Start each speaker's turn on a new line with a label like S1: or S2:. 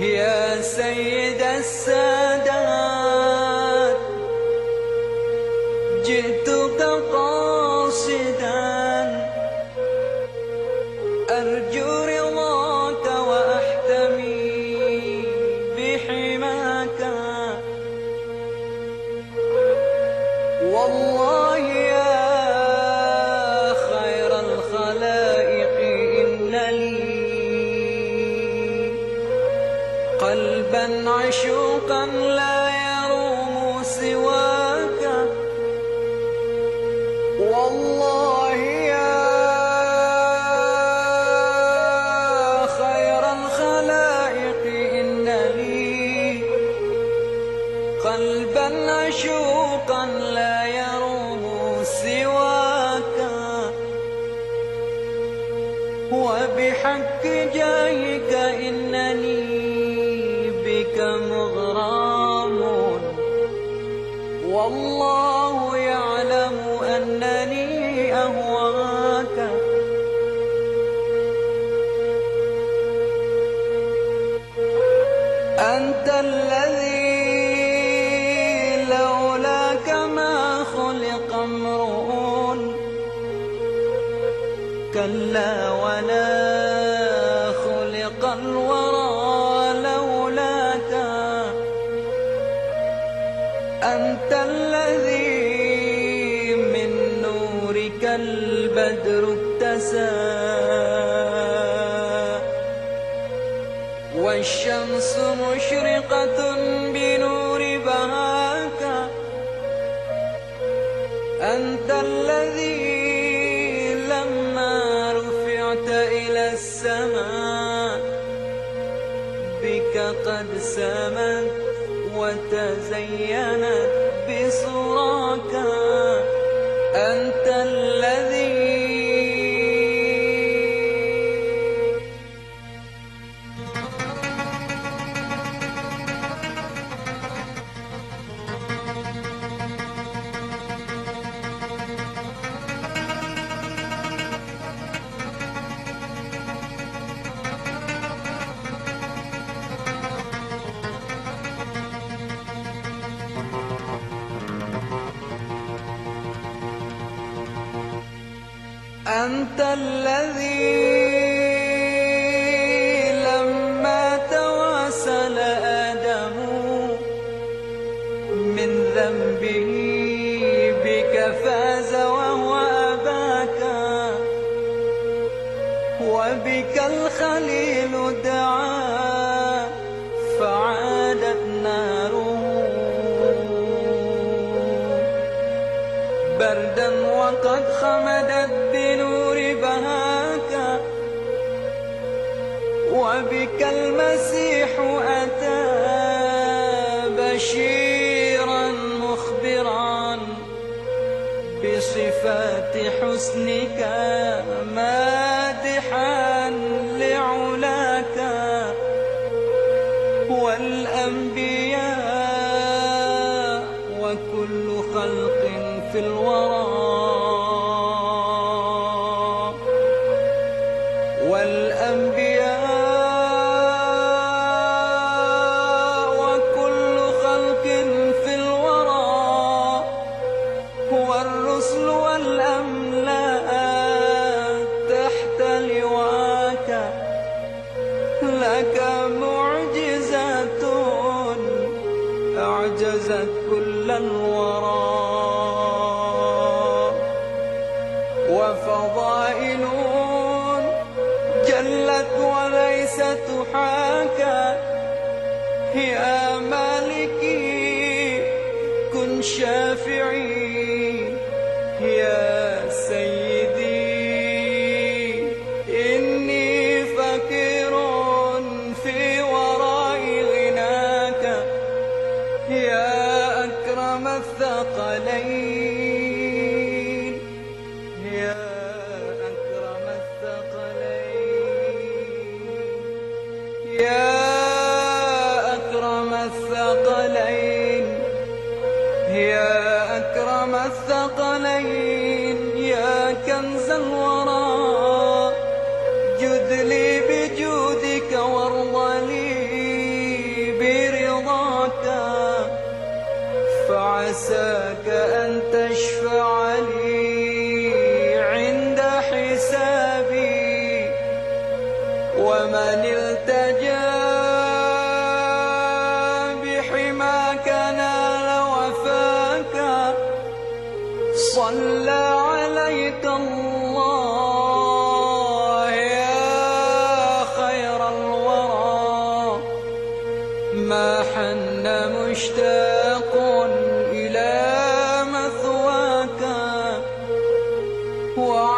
S1: يا سيد السادات جئتك قاصدا قلبا عشوقا لا يروم سواك. والله يا خير الخلائق إن لي قلبا عشوقا لا يروم سواك. وبحق جاهك إنني والله يعلم أنني أهواك. أنت الذي لولاك ما خلق امرؤ كلا ولا البدر ابتسى والشمس مشرقة بنور بهاك. أنت الذي لما رفعت إلى السماء بك قد سمت وتزينت بصراك أنت الذي أنت الذي لما تواسل آدم من ذنبه بك فاز وهو أباك وبك الخليل دعا فعادت ناره بردا وقد خمدت بنور وبك المسيح أتى بشيرا مخبرا بصفات حسنك مادحا لعلاك والأنبياء أعجزت كل الورى وفضائل جلت وليس تحاكى يا مالكي كن شافعي. أكرم الثقلين يا أكرم الثقلين يا أكرم الثقلين يا أكرم الثقلين يا كنز الورى. جد لي فعساك أن تشفع لي عند حسابي. ومن التجا بحماك نال وفاك. صلى عليك الله. 我